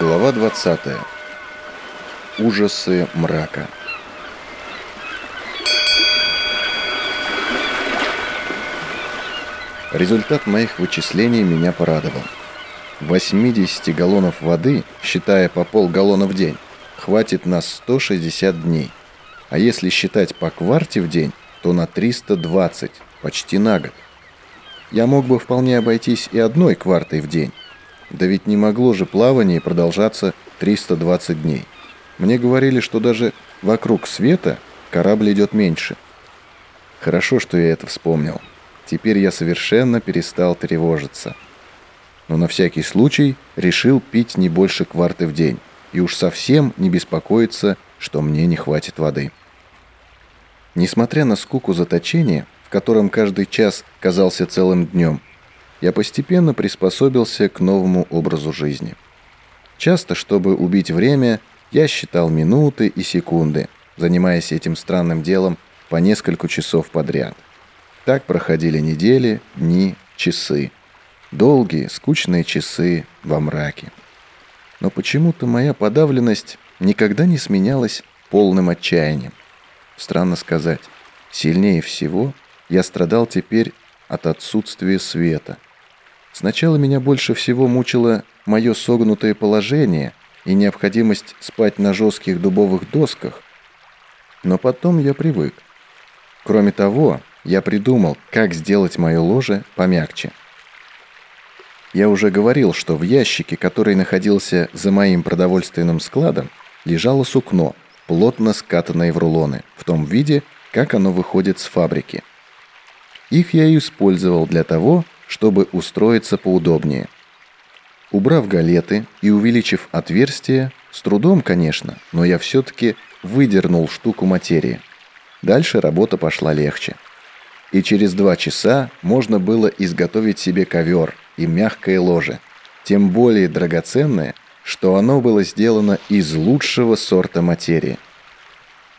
Глава 20. Ужасы мрака. Результат моих вычислений меня порадовал. 80 галлонов воды, считая по полгаллона в день, хватит на 160 дней. А если считать по кварте в день, то на 320, почти на год. Я мог бы вполне обойтись и одной квартой в день. Да ведь не могло же плавание продолжаться 320 дней. Мне говорили, что даже вокруг света корабль идет меньше. Хорошо, что я это вспомнил. Теперь я совершенно перестал тревожиться. Но на всякий случай решил пить не больше кварты в день. И уж совсем не беспокоиться, что мне не хватит воды. Несмотря на скуку заточения, в котором каждый час казался целым днем, я постепенно приспособился к новому образу жизни. Часто, чтобы убить время, я считал минуты и секунды, занимаясь этим странным делом по несколько часов подряд. Так проходили недели, дни, часы. Долгие, скучные часы во мраке. Но почему-то моя подавленность никогда не сменялась полным отчаянием. Странно сказать, сильнее всего я страдал теперь от отсутствия света. Сначала меня больше всего мучило мое согнутое положение и необходимость спать на жестких дубовых досках, но потом я привык. Кроме того, я придумал, как сделать мое ложе помягче. Я уже говорил, что в ящике, который находился за моим продовольственным складом, лежало сукно, плотно скатанное в рулоны, в том виде, как оно выходит с фабрики – их я и использовал для того, чтобы устроиться поудобнее. Убрав галеты и увеличив отверстие, с трудом, конечно, но я все-таки выдернул штуку материи. Дальше работа пошла легче. И через два часа можно было изготовить себе ковер и мягкое ложе, тем более драгоценное, что оно было сделано из лучшего сорта материи –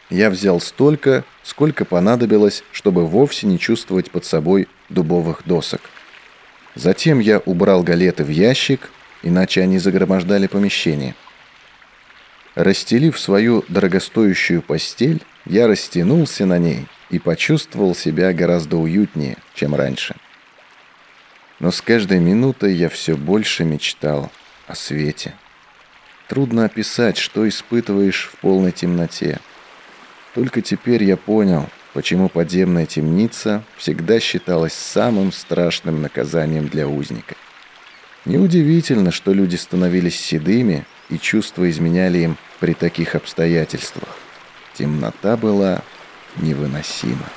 я взял столько, сколько понадобилось, чтобы вовсе не чувствовать под собой дубовых досок. Затем я убрал галеты в ящик, иначе они загромождали помещение. Расстелив свою дорогостоящую постель, я растянулся на ней и почувствовал себя гораздо уютнее, чем раньше. Но с каждой минутой я все больше мечтал о свете. Трудно описать, что испытываешь в полной темноте – только теперь я понял, почему подземная темница всегда считалась самым страшным наказанием для узника. Неудивительно, что люди становились седыми, и чувства изменяли им при таких обстоятельствах. Темнота была невыносима.